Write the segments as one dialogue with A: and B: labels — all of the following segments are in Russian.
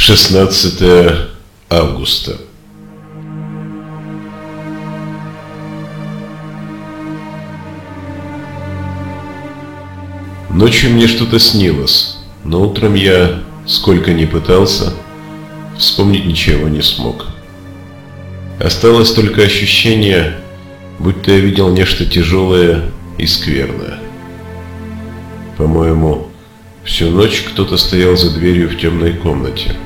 A: 16 августа. Ночью мне что-то снилось, но утром я, сколько ни пытался, вспомнить ничего не смог. Осталось только ощущение, будто я видел нечто тяжелое и скверное. По-моему, всю ночь кто-то стоял за дверью в темной комнате.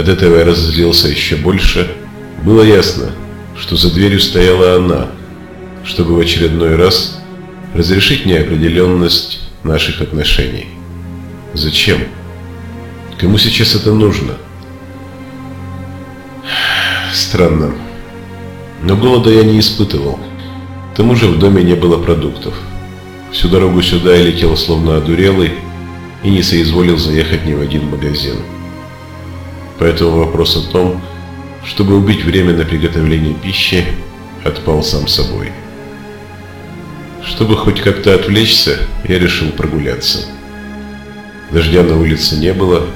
A: От этого я разозлился еще больше. Было ясно, что за дверью стояла она, чтобы в очередной раз разрешить неопределенность наших отношений. Зачем? Кому сейчас это нужно? Странно. Но голода я не испытывал. К тому же в доме не было продуктов. Всю дорогу сюда я летел словно одурелый и не соизволил заехать ни в один магазин. Поэтому вопрос о том, чтобы убить время на приготовление пищи, отпал сам собой. Чтобы хоть как-то отвлечься, я решил прогуляться. Дождя на улице не было,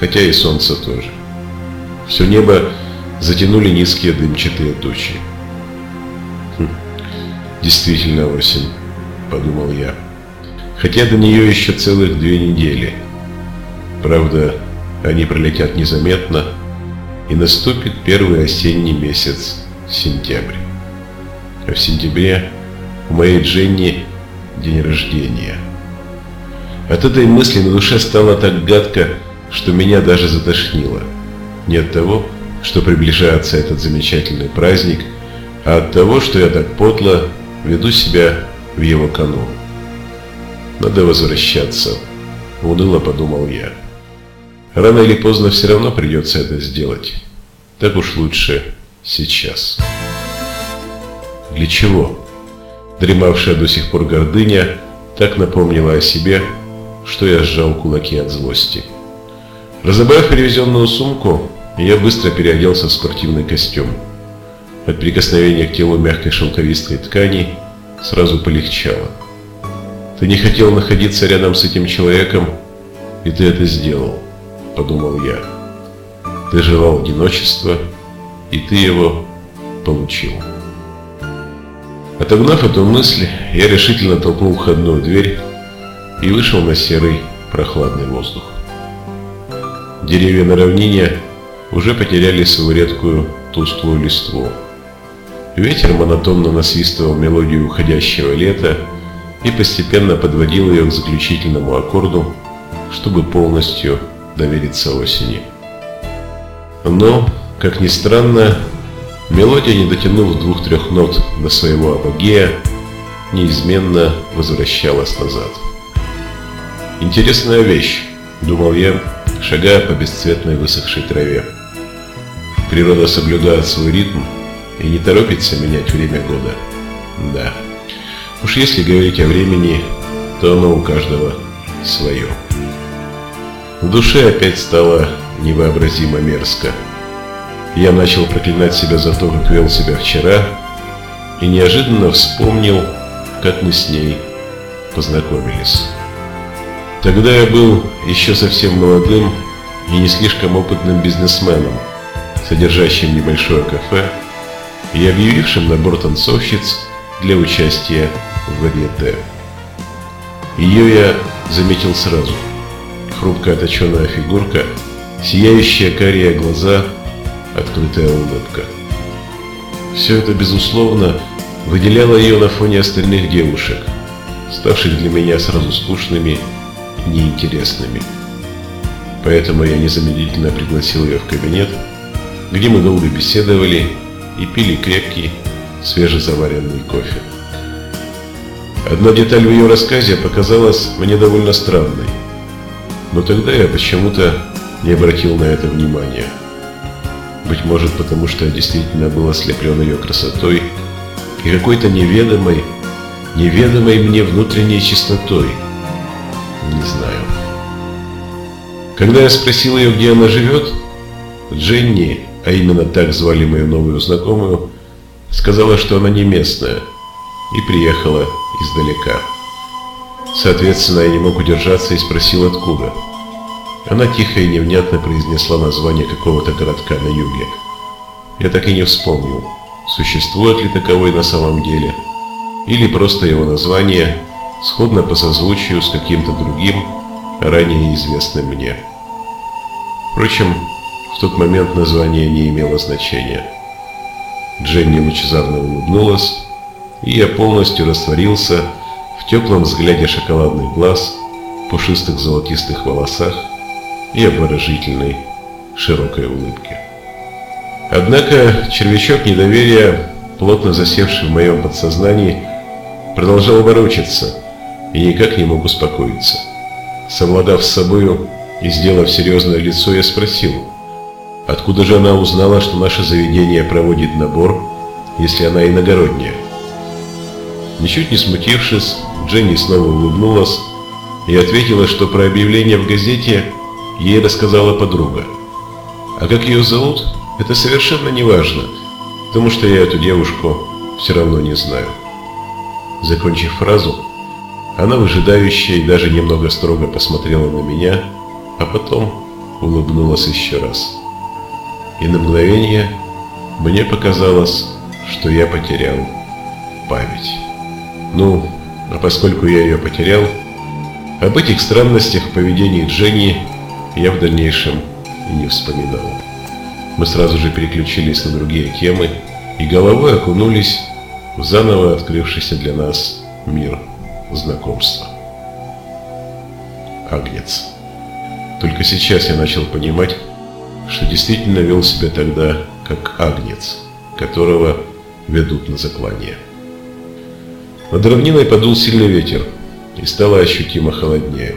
A: хотя и солнца тоже. Все небо затянули низкие дымчатые тучи. Хм, действительно осень, подумал я. Хотя до нее еще целых две недели. Правда, они пролетят незаметно, и наступит первый осенний месяц, сентябрь. А в сентябре у моей Дженни день рождения. От этой мысли на душе стало так гадко, что меня даже затошнило. Не от того, что приближается этот замечательный праздник, а от того, что я так подло веду себя в его канун. Надо возвращаться, уныло подумал я. Рано или поздно все равно придется это сделать. Так уж лучше сейчас. Для чего? Дремавшая до сих пор гордыня так напомнила о себе, что я сжал кулаки от злости. Разобрав привезенную сумку, я быстро переоделся в спортивный костюм. От прикосновения к телу мягкой шелковистой ткани сразу полегчало. Ты не хотел находиться рядом с этим человеком, и ты это сделал, подумал я. Ты желал одиночества, и ты его получил. Отогнав эту мысль, я решительно толкнул входную дверь и вышел на серый прохладный воздух. Деревья на равнине уже потеряли свою редкую тусклую листву. Ветер монотонно насвистывал мелодию уходящего лета и постепенно подводил ее к заключительному аккорду, чтобы полностью довериться осени. Но, как ни странно, Мелодия, не дотянув двух-трех нот до своего апогея, неизменно возвращалась назад. «Интересная вещь», — думал я, шагая по бесцветной высохшей траве. Природа соблюдает свой ритм и не торопится менять время года. Да, уж если говорить о времени, то оно у каждого свое. В душе опять стало невообразимо мерзко. Я начал проклинать себя за то, как вел себя вчера, и неожиданно вспомнил, как мы с ней познакомились. Тогда я был еще совсем молодым и не слишком опытным бизнесменом, содержащим небольшое кафе и объявившим набор танцовщиц для участия в варьете. Ее я заметил сразу. Хрупкая точеная фигурка, сияющие карие глаза – открытая улыбка. Все это, безусловно, выделяло ее на фоне остальных девушек, ставших для меня сразу скучными и неинтересными. Поэтому я незамедлительно пригласил ее в кабинет, где мы долго беседовали и пили крепкий, свежезаваренный кофе. Одна деталь в ее рассказе показалась мне довольно странной, но тогда я почему-то не обратил на это внимания. Быть может, потому что я действительно был ослеплен ее красотой и какой-то неведомой, неведомой мне внутренней чистотой. Не знаю. Когда я спросил ее, где она живет, Дженни, а именно так звали мою новую знакомую, сказала, что она не местная и приехала издалека. Соответственно, я не мог удержаться и спросил, откуда. Она тихо и невнятно произнесла название какого-то городка на юге. Я так и не вспомнил, существует ли таковой на самом деле, или просто его название сходно по созвучию с каким-то другим, ранее известным мне. Впрочем, в тот момент название не имело значения. Дженни лучезарно улыбнулась, и я полностью растворился в теплом взгляде шоколадных глаз, пушистых золотистых волосах и обворожительной широкой улыбке. Однако червячок недоверия, плотно засевший в моем подсознании, продолжал ворочаться и никак не мог успокоиться. Совладав с собою и сделав серьезное лицо, я спросил, откуда же она узнала, что наше заведение проводит набор, если она иногородняя? Ничуть не смутившись, Дженни снова улыбнулась и ответила, что про объявление в газете ей рассказала подруга. А как ее зовут, это совершенно не важно, потому что я эту девушку все равно не знаю. Закончив фразу, она выжидающе и даже немного строго посмотрела на меня, а потом улыбнулась еще раз. И на мгновение мне показалось, что я потерял память. Ну, а поскольку я ее потерял, об этих странностях в поведении Дженни я в дальнейшем и не вспоминал. Мы сразу же переключились на другие темы и головой окунулись в заново открывшийся для нас мир знакомства. Агнец. Только сейчас я начал понимать, что действительно вел себя тогда как агнец, которого ведут на заклание. Над равниной подул сильный ветер, и стало ощутимо холоднее.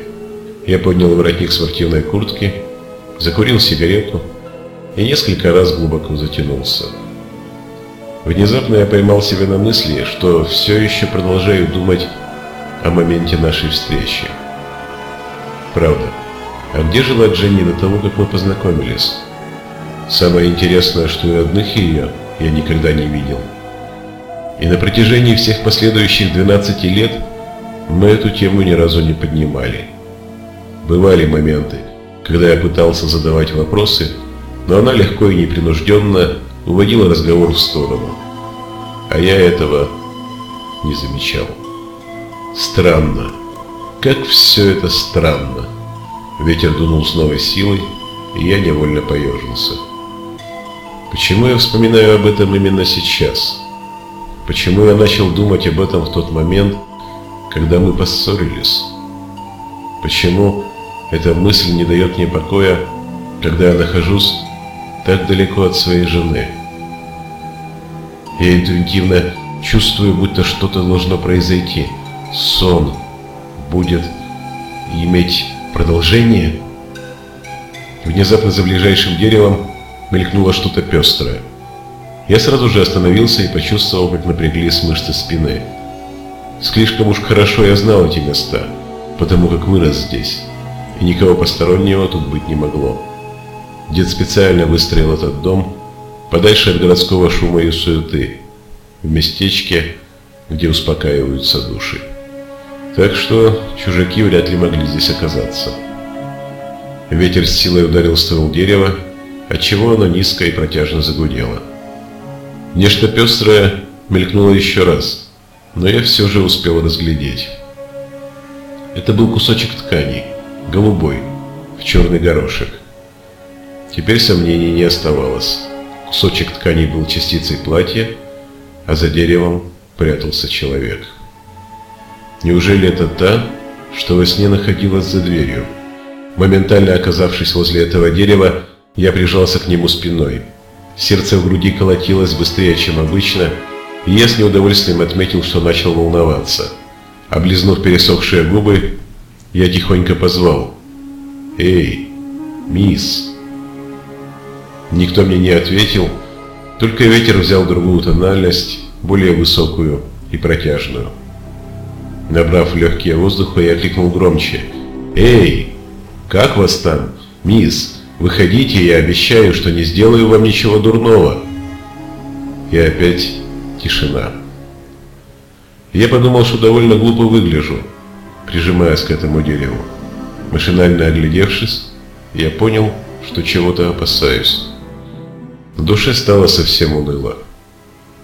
A: Я поднял воротник спортивной куртки, закурил сигарету и несколько раз глубоко затянулся. Внезапно я поймал себя на мысли, что все еще продолжаю думать о моменте нашей встречи. Правда, а где жила Дженни до того, как мы познакомились? Самое интересное, что и родных ее я никогда не видел. И на протяжении всех последующих 12 лет мы эту тему ни разу не поднимали. Бывали моменты, когда я пытался задавать вопросы, но она легко и непринужденно уводила разговор в сторону. А я этого не замечал. Странно. Как все это странно. Ветер дунул с новой силой, и я невольно поежился. Почему я вспоминаю об этом именно сейчас? Почему я начал думать об этом в тот момент, когда мы поссорились? Почему эта мысль не дает мне покоя, когда я нахожусь так далеко от своей жены? Я интуитивно чувствую, будто что-то должно произойти. Сон будет иметь продолжение. Внезапно за ближайшим деревом мелькнуло что-то пестрое. Я сразу же остановился и почувствовал, как напряглись мышцы спины. Слишком уж хорошо я знал эти места, потому как вырос здесь, и никого постороннего тут быть не могло. Дед специально выстроил этот дом подальше от городского шума и суеты, в местечке, где успокаиваются души. Так что чужаки вряд ли могли здесь оказаться. Ветер с силой ударил ствол дерева, отчего оно низко и протяжно загудело. Нечто пестрое мелькнуло еще раз, но я все же успел разглядеть. Это был кусочек ткани, голубой, в черный горошек. Теперь сомнений не оставалось. Кусочек ткани был частицей платья, а за деревом прятался человек. Неужели это та, что во сне находилась за дверью? Моментально оказавшись возле этого дерева, я прижался к нему спиной. Сердце в груди колотилось быстрее, чем обычно, и я с неудовольствием отметил, что начал волноваться. Облизнув пересохшие губы, я тихонько позвал. «Эй, мисс!» Никто мне не ответил, только ветер взял другую тональность, более высокую и протяжную. Набрав легкие воздуха, я крикнул громче. «Эй, как вас там, мисс?» Выходите, я обещаю, что не сделаю вам ничего дурного. И опять тишина. Я подумал, что довольно глупо выгляжу, прижимаясь к этому дереву. Машинально оглядевшись, я понял, что чего-то опасаюсь. В душе стало совсем уныло.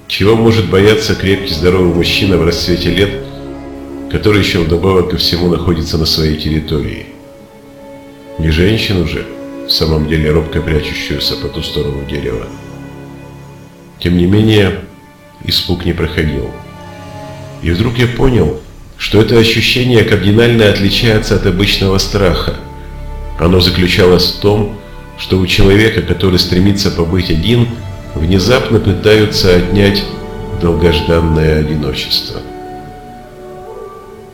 A: Чего может бояться крепкий здоровый мужчина в расцвете лет, который еще вдобавок ко всему находится на своей территории? Не женщину же, в самом деле робко прячущуюся по ту сторону дерева. Тем не менее, испуг не проходил. И вдруг я понял, что это ощущение кардинально отличается от обычного страха. Оно заключалось в том, что у человека, который стремится побыть один, внезапно пытаются отнять долгожданное одиночество.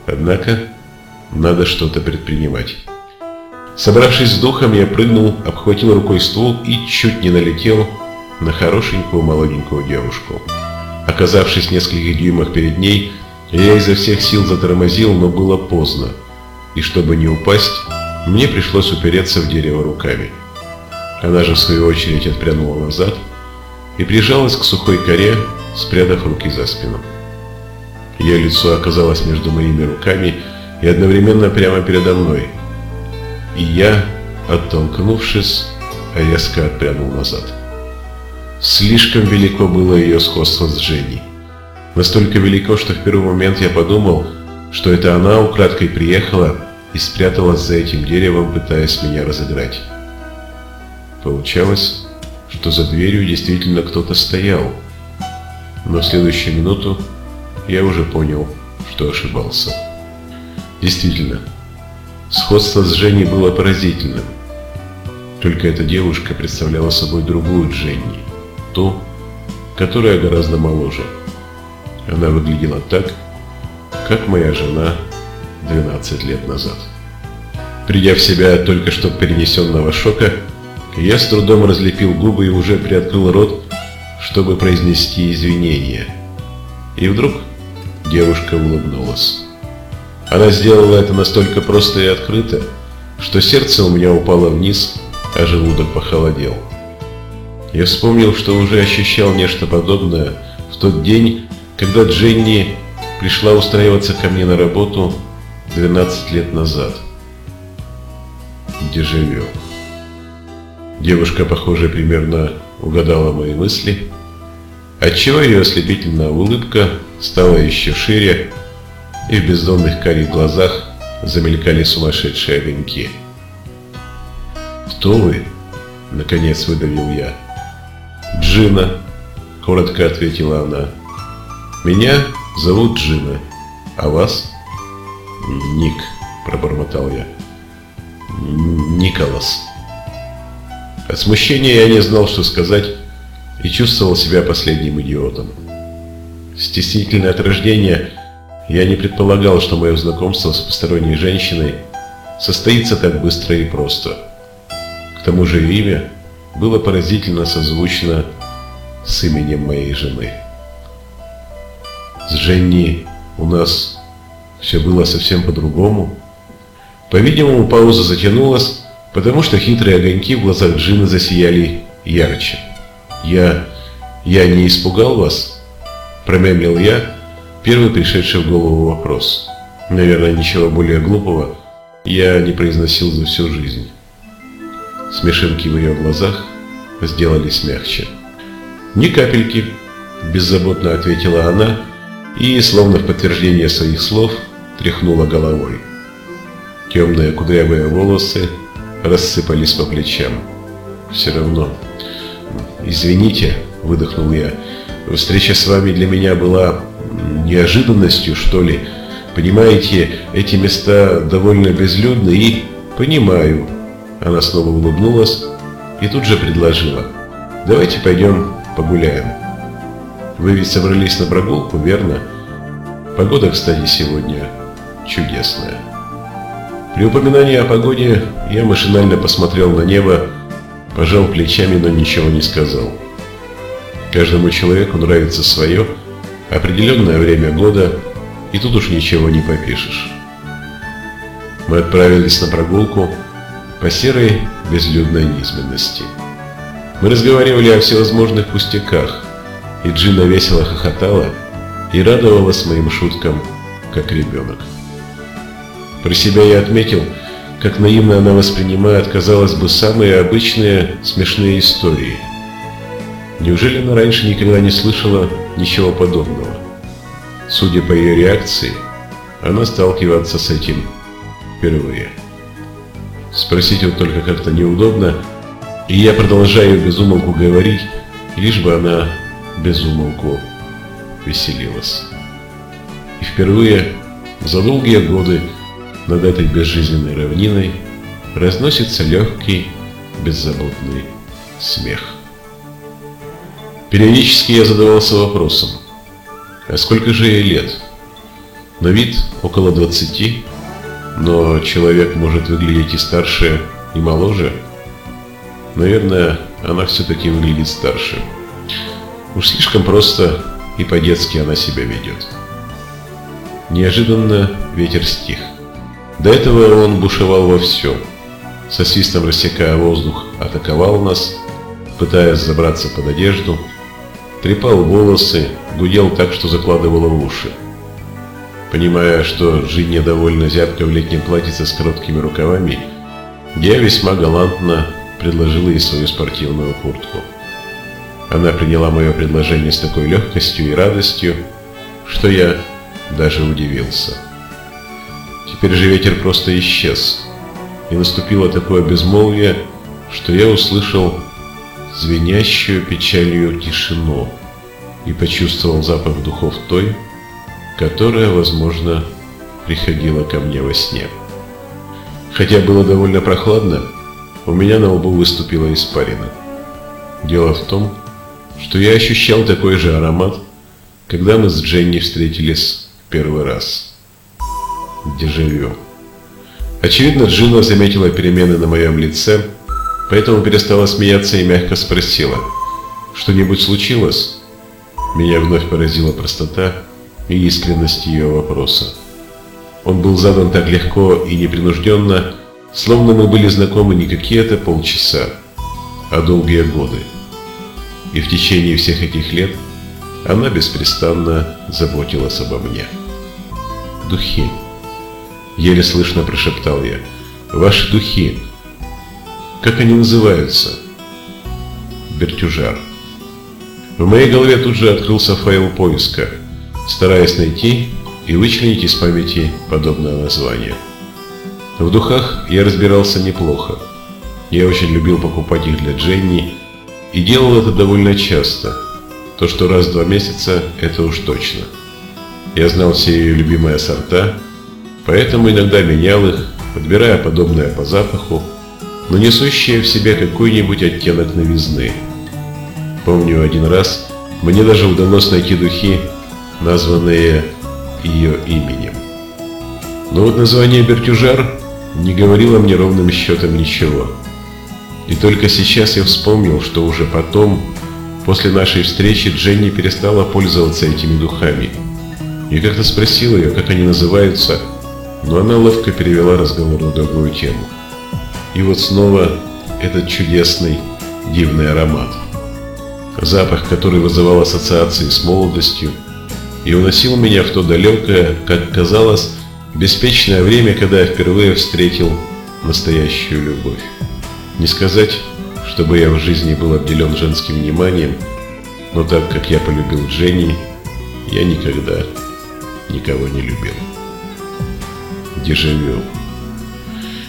A: Однако, надо что-то предпринимать. Собравшись с духом, я прыгнул, обхватил рукой ствол и чуть не налетел на хорошенькую молоденькую девушку. Оказавшись в нескольких дюймах перед ней, я изо всех сил затормозил, но было поздно, и чтобы не упасть, мне пришлось упереться в дерево руками. Она же в свою очередь отпрянула назад и прижалась к сухой коре, спрятав руки за спину. Ее лицо оказалось между моими руками и одновременно прямо передо мной. И я, оттолкнувшись, резко отпрянул назад. Слишком велико было ее сходство с Женей. Настолько велико, что в первый момент я подумал, что это она украдкой приехала и спряталась за этим деревом, пытаясь меня разыграть. Получалось, что за дверью действительно кто-то стоял. Но в следующую минуту я уже понял, что ошибался. Действительно, сходство с Женей было поразительным. Только эта девушка представляла собой другую Дженни, ту, которая гораздо моложе. Она выглядела так, как моя жена 12 лет назад. Придя в себя от только что перенесенного шока, я с трудом разлепил губы и уже приоткрыл рот, чтобы произнести извинения. И вдруг девушка улыбнулась. Она сделала это настолько просто и открыто, что сердце у меня упало вниз, а желудок похолодел. Я вспомнил, что уже ощущал нечто подобное в тот день, когда Дженни пришла устраиваться ко мне на работу 12 лет назад. Дежавю. Девушка, похоже, примерно угадала мои мысли, отчего ее ослепительная улыбка стала еще шире, и в бездонных карих глазах замелькали сумасшедшие огоньки. «Кто вы?» — наконец выдавил я. «Джина», — коротко ответила она. «Меня зовут Джина, а вас?» «Ник», — пробормотал я. «Николас». От смущения я не знал, что сказать, и чувствовал себя последним идиотом. Стеснительно от рождения, я не предполагал, что мое знакомство с посторонней женщиной состоится так быстро и просто. К тому же имя было поразительно созвучно с именем моей жены. С Женни у нас все было совсем по-другому. По-видимому, пауза затянулась, потому что хитрые огоньки в глазах Джины засияли ярче. «Я... я не испугал вас?» Промямлил я, первый пришедший в голову вопрос. Наверное, ничего более глупого я не произносил за всю жизнь. Смешинки в ее глазах сделались мягче. «Ни капельки», – беззаботно ответила она и, словно в подтверждение своих слов, тряхнула головой. Темные кудрявые волосы рассыпались по плечам. Все равно. «Извините», — выдохнул я, — «встреча с вами для меня была неожиданностью, что ли. Понимаете, эти места довольно безлюдны и...» «Понимаю». Она снова улыбнулась и тут же предложила. «Давайте пойдем погуляем. Вы ведь собрались на прогулку, верно? Погода, кстати, сегодня чудесная». При упоминании о погоде я машинально посмотрел на небо, пожал плечами, но ничего не сказал. Каждому человеку нравится свое, определенное время года, и тут уж ничего не попишешь. Мы отправились на прогулку по серой безлюдной низменности. Мы разговаривали о всевозможных пустяках, и Джина весело хохотала и радовалась моим шуткам, как ребенок. Про себя я отметил, как наивно она воспринимает, казалось бы, самые обычные смешные истории. Неужели она раньше никогда не слышала ничего подобного? Судя по ее реакции, она сталкивается с этим впервые. Спросить вот только как-то неудобно, и я продолжаю безумолку говорить, лишь бы она безумолку веселилась. И впервые за долгие годы над этой безжизненной равниной разносится легкий, беззаботный смех. Периодически я задавался вопросом, а сколько же ей лет? На вид около 20, но человек может выглядеть и старше, и моложе. Наверное, она все-таки выглядит старше. Уж слишком просто и по-детски она себя ведет. Неожиданно ветер стих. До этого он бушевал во всем. Со свистом рассекая воздух, атаковал нас, пытаясь забраться под одежду, трепал волосы, гудел так, что закладывало уши. Понимая, что Женя довольно зябко в летнем платьице с короткими рукавами, я весьма галантно предложил ей свою спортивную куртку. Она приняла мое предложение с такой легкостью и радостью, что я даже удивился. Теперь же ветер просто исчез, и наступило такое безмолвие, что я услышал звенящую печалью тишину и почувствовал запах духов той, которая, возможно, приходила ко мне во сне. Хотя было довольно прохладно, у меня на лбу выступила испарина. Дело в том, что я ощущал такой же аромат, когда мы с Дженни встретились первый раз. Дежавю. Очевидно, Джина заметила перемены на моем лице, поэтому перестала смеяться и мягко спросила, что-нибудь случилось? Меня вновь поразила простота и искренность ее вопроса. Он был задан так легко и непринужденно, словно мы были знакомы не какие-то полчаса, а долгие годы. И в течение всех этих лет она беспрестанно заботилась обо мне. Духи. Еле слышно прошептал я. Ваши духи. Как они называются? Бертюжар. В моей голове тут же открылся файл поиска, стараясь найти и вычленить из памяти подобное название. В духах я разбирался неплохо. Я очень любил покупать их для Дженни и делал это довольно часто. То, что раз в два месяца, это уж точно. Я знал все ее любимые сорта, поэтому иногда менял их, подбирая подобное по запаху, но несущее в себе какой-нибудь оттенок новизны. Помню один раз, мне даже удалось найти духи, названные ее именем. Но вот название Бертюжар не говорило мне ровным счетом ничего. И только сейчас я вспомнил, что уже потом, после нашей встречи, Дженни перестала пользоваться этими духами. Я как-то спросил ее, как они называются, но она ловко перевела разговор на другую тему. И вот снова этот чудесный, дивный аромат. Запах, который вызывал ассоциации с молодостью, и уносил меня в то далекое, как казалось, беспечное время, когда я впервые встретил настоящую любовь. Не сказать, чтобы я в жизни был обделен женским вниманием, но так как я полюбил Дженни, я никогда никого не любил. Дежавю.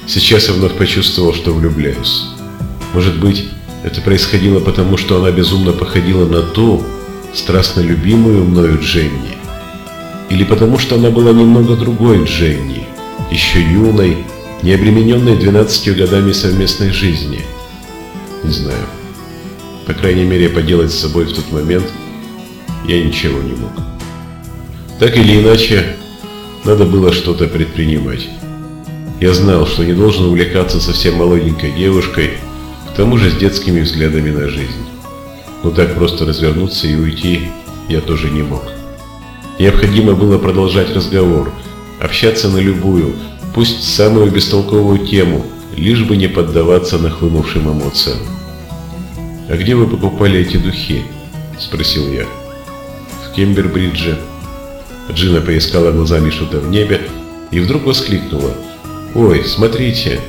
A: Сейчас я вновь почувствовал, что влюбляюсь. Может быть, это происходило потому, что она безумно походила на ту, страстно любимую мною Дженни. Или потому, что она была немного другой Дженни, еще юной, не обремененной 12 годами совместной жизни. Не знаю. По крайней мере, поделать с собой в тот момент я ничего не мог. Так или иначе, надо было что-то предпринимать. Я знал, что не должен увлекаться совсем молоденькой девушкой, к тому же с детскими взглядами на жизнь. Но так просто развернуться и уйти я тоже не мог. Необходимо было продолжать разговор, общаться на любую, пусть самую бестолковую тему, лишь бы не поддаваться нахлынувшим эмоциям. «А где вы покупали эти духи?» – спросил я. «В Кембербридже». Джина поискала глазами что-то в небе и вдруг воскликнула. «Ой, смотрите,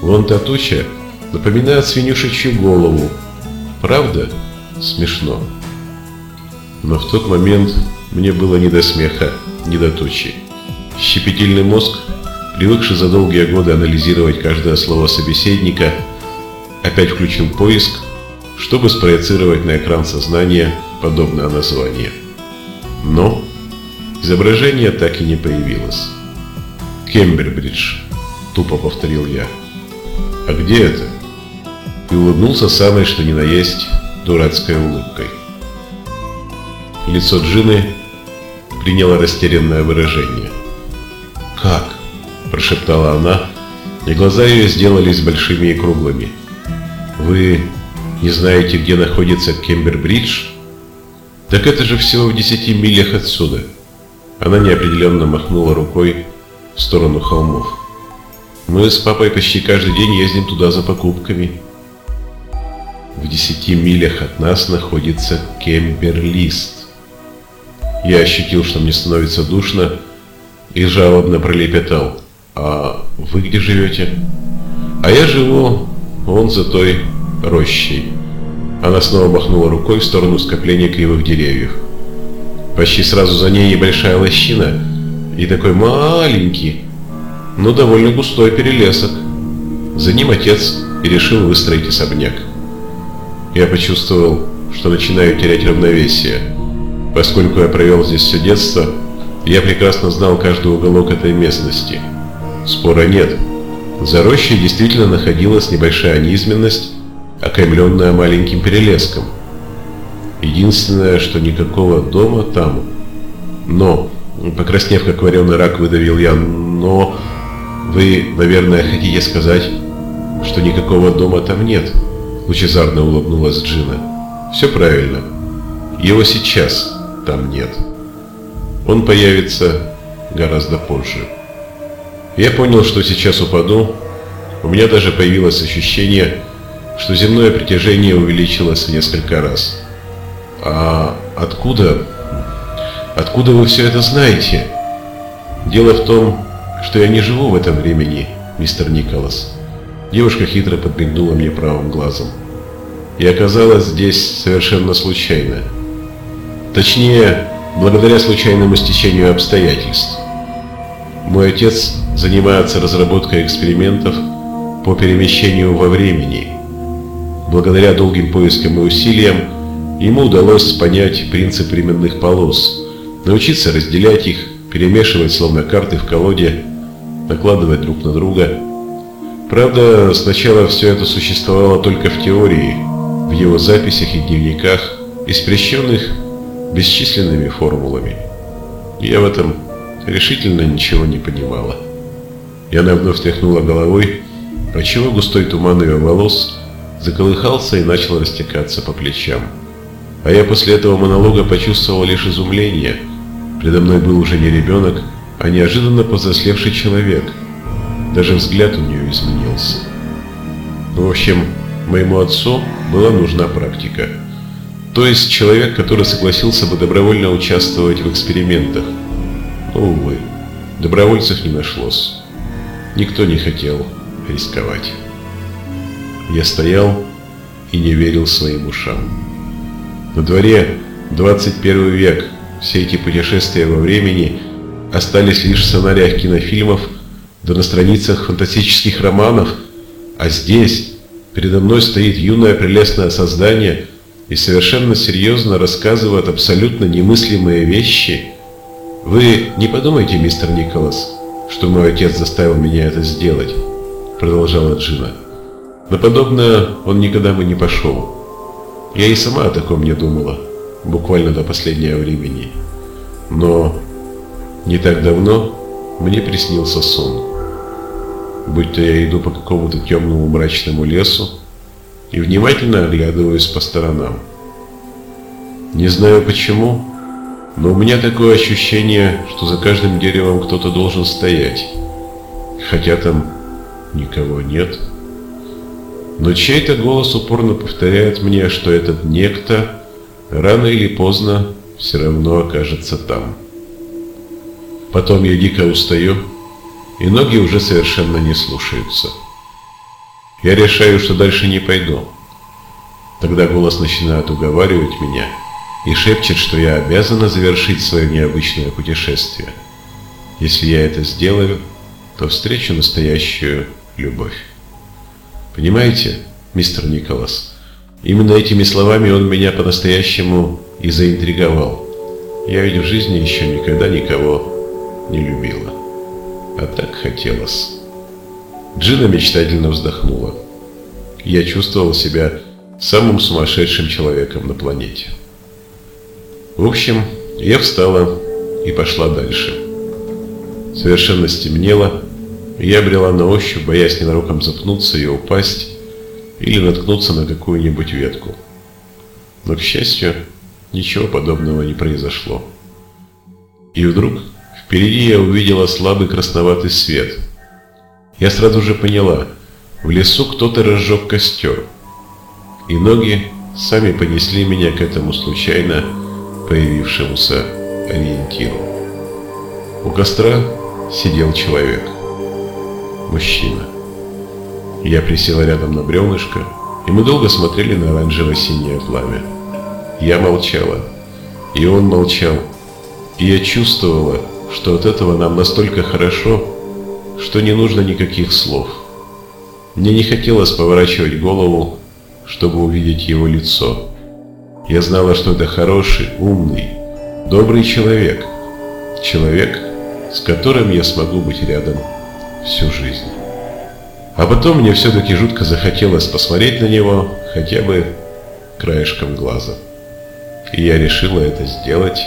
A: вон та туча напоминает свинюшечью голову. Правда? Смешно». Но в тот момент мне было не до смеха, не до тучи. Щепетильный мозг, привыкший за долгие годы анализировать каждое слово собеседника, опять включил поиск, чтобы спроецировать на экран сознания подобное название. Но изображение так и не появилось. «Кембербридж», — тупо повторил я. «А где это?» И улыбнулся самой, что ни на есть, дурацкой улыбкой. Лицо Джины приняло растерянное выражение. «Как?» – прошептала она, и глаза ее сделались большими и круглыми. «Вы не знаете, где находится Кембербридж?» «Так это же всего в десяти милях отсюда!» Она неопределенно махнула рукой в сторону холмов. «Мы с папой почти каждый день ездим туда за покупками». В десяти милях от нас находится Кемберлист. Я ощутил, что мне становится душно, и жалобно пролепетал. «А вы где живете?» «А я живу вон за той рощей». Она снова махнула рукой в сторону скопления кривых деревьев. Почти сразу за ней небольшая лощина и такой маленький, но довольно густой перелесок. За ним отец и решил выстроить особняк. Я почувствовал, что начинаю терять равновесие. Поскольку я провел здесь все детство, я прекрасно знал каждый уголок этой местности. Спора нет. За рощей действительно находилась небольшая низменность, окаймленная маленьким перелеском. Единственное, что никакого дома там. Но, покраснев как вареный рак, выдавил я, но... Вы, наверное, хотите сказать, что никакого дома там нет? Лучезарно улыбнулась Джина. Все правильно. Его сейчас там нет. Он появится гораздо позже. Я понял, что сейчас упаду. У меня даже появилось ощущение, что земное притяжение увеличилось несколько раз. А откуда? Откуда вы все это знаете? Дело в том, что я не живу в этом времени, мистер Николас. Девушка хитро подмигнула мне правым глазом. И оказалась здесь совершенно случайно. Точнее, благодаря случайному стечению обстоятельств. Мой отец занимается разработкой экспериментов по перемещению во времени. Благодаря долгим поискам и усилиям ему удалось понять принцип временных полос, научиться разделять их, перемешивать словно карты в колоде, накладывать друг на друга. Правда, сначала все это существовало только в теории, в его записях и дневниках, испрещенных бесчисленными формулами. Я в этом решительно ничего не понимала. И она вновь тряхнула головой, отчего густой туман ее волос заколыхался и начал растекаться по плечам. А я после этого монолога почувствовал лишь изумление. Предо мной был уже не ребенок, а неожиданно повзрослевший человек. Даже взгляд у нее изменился. В общем, моему отцу была нужна практика. То есть человек, который согласился бы добровольно участвовать в экспериментах. Но, увы, добровольцев не нашлось. Никто не хотел рисковать. Я стоял и не верил своим ушам. На дворе 21 век, все эти путешествия во времени остались лишь в сценариях кинофильмов, да на страницах фантастических романов, а здесь передо мной стоит юное прелестное создание – и совершенно серьезно рассказывает абсолютно немыслимые вещи, вы не подумайте, мистер Николас, что мой отец заставил меня это сделать, продолжала Джина. На подобное он никогда бы не пошел. Я и сама о таком не думала, буквально до последнего времени. Но не так давно мне приснился сон. Будь то я иду по какому-то темному мрачному лесу, и внимательно оглядываюсь по сторонам. Не знаю почему, но у меня такое ощущение, что за каждым деревом кто-то должен стоять, хотя там никого нет. Но чей-то голос упорно повторяет мне, что этот некто рано или поздно все равно окажется там. Потом я дико устаю и ноги уже совершенно не слушаются. Я решаю, что дальше не пойду. Тогда голос начинает уговаривать меня и шепчет, что я обязана завершить свое необычное путешествие. Если я это сделаю, то встречу настоящую любовь. Понимаете, мистер Николас, именно этими словами он меня по-настоящему и заинтриговал. Я ведь в жизни еще никогда никого не любила. А так хотелось. Джина мечтательно вздохнула. Я чувствовал себя самым сумасшедшим человеком на планете. В общем, я встала и пошла дальше. Совершенно стемнело, я брела на ощупь, боясь ненароком запнуться и упасть, или наткнуться на какую-нибудь ветку. Но, к счастью, ничего подобного не произошло. И вдруг впереди я увидела слабый красноватый свет. Я сразу же поняла, в лесу кто-то разжег костер, и ноги сами понесли меня к этому случайно появившемуся ориентиру. У костра сидел человек. Мужчина. Я присела рядом на бревнышко, и мы долго смотрели на оранжево-синее пламя. Я молчала, и он молчал, и я чувствовала, что от этого нам настолько хорошо, что не нужно никаких слов. Мне не хотелось поворачивать голову, чтобы увидеть его лицо. Я знала, что это хороший, умный, добрый человек. Человек, с которым я смогу быть рядом всю жизнь. А потом мне все-таки жутко захотелось посмотреть на него хотя бы краешком глаза. И я решила это сделать.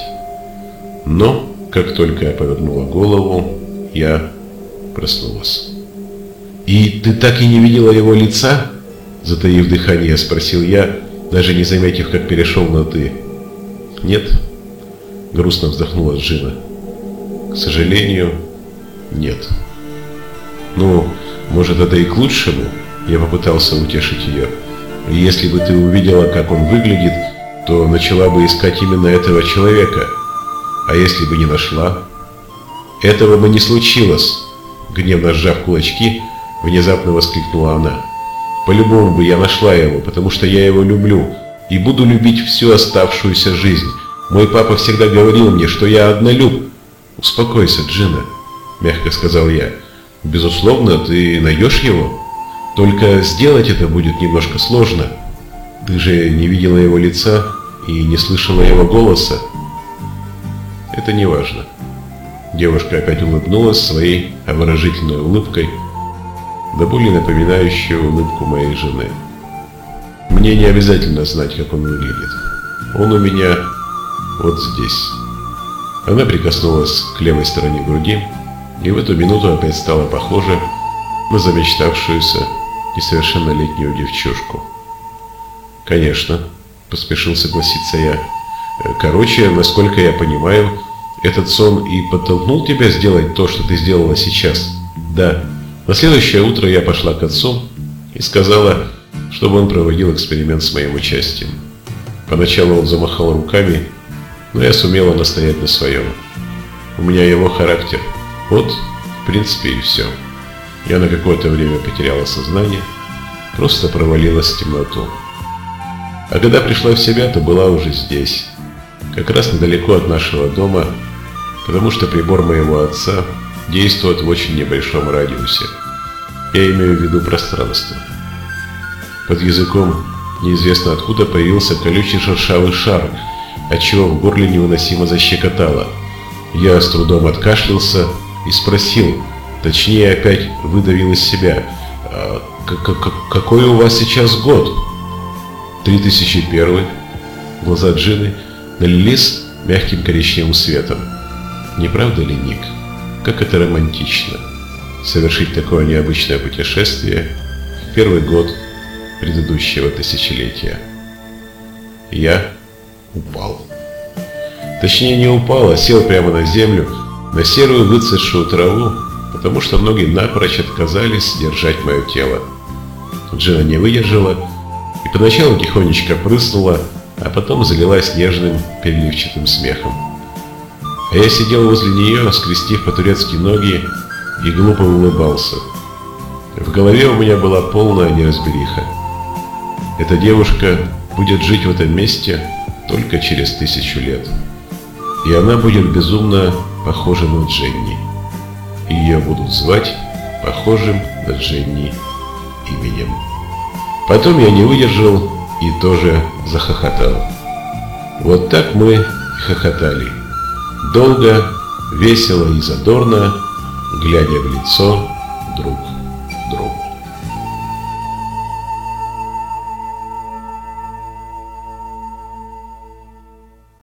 A: Но, как только я повернула голову, я проснулась. «И ты так и не видела его лица?» Затаив дыхание, спросил я, даже не заметив, как перешел на «ты». «Нет», — грустно вздохнула Джина. К сожалению, нет. Ну, может, это и к лучшему? Я попытался утешить ее. Если бы ты увидела, как он выглядит, то начала бы искать именно этого человека. А если бы не нашла? Этого бы не случилось, гневно сжав кулачки, внезапно воскликнула она. По-любому бы я нашла его, потому что я его люблю и буду любить всю оставшуюся жизнь. Мой папа всегда говорил мне, что я однолюб, «Успокойся, Джина», — мягко сказал я. «Безусловно, ты найдешь его. Только сделать это будет немножко сложно. Ты же не видела его лица и не слышала его голоса». «Это не важно». Девушка опять улыбнулась своей обворожительной улыбкой, до боли напоминающей улыбку моей жены. «Мне не обязательно знать, как он выглядит. Он у меня вот здесь». Она прикоснулась к левой стороне груди, и в эту минуту опять стала похожа на замечтавшуюся несовершеннолетнюю девчушку. «Конечно», — поспешил согласиться я. «Короче, насколько я понимаю, этот сон и подтолкнул тебя сделать то, что ты сделала сейчас?» «Да». На следующее утро я пошла к отцу и сказала, чтобы он проводил эксперимент с моим участием. Поначалу он замахал руками но я сумела настоять на своем. У меня его характер. Вот, в принципе, и все. Я на какое-то время потеряла сознание, просто провалилась в темноту. А когда пришла в себя, то была уже здесь, как раз недалеко от нашего дома, потому что прибор моего отца действует в очень небольшом радиусе. Я имею в виду пространство. Под языком неизвестно откуда появился колючий шершавый шар, отчего в горле невыносимо защекотало. Я с трудом откашлялся и спросил, точнее опять выдавил из себя, «А «Какой у вас сейчас год?» «3001». Глаза Джины налились мягким коричневым светом. Не правда ли, Ник? Как это романтично. Совершить такое необычное путешествие в первый год предыдущего тысячелетия. Я упал. Точнее не упал, а сел прямо на землю, на серую выцветшую траву, потому что ноги напрочь отказались держать мое тело. Джина не выдержала и поначалу тихонечко прыснула, а потом залилась нежным переливчатым смехом. А я сидел возле нее, скрестив по-турецки ноги и глупо улыбался. В голове у меня была полная неразбериха. Эта девушка будет жить в этом месте только через тысячу лет. И она будет безумно похожа на Дженни. И ее будут звать похожим на Дженни именем. Потом я не выдержал и тоже захохотал. Вот так мы хохотали. Долго, весело и задорно, глядя в лицо друг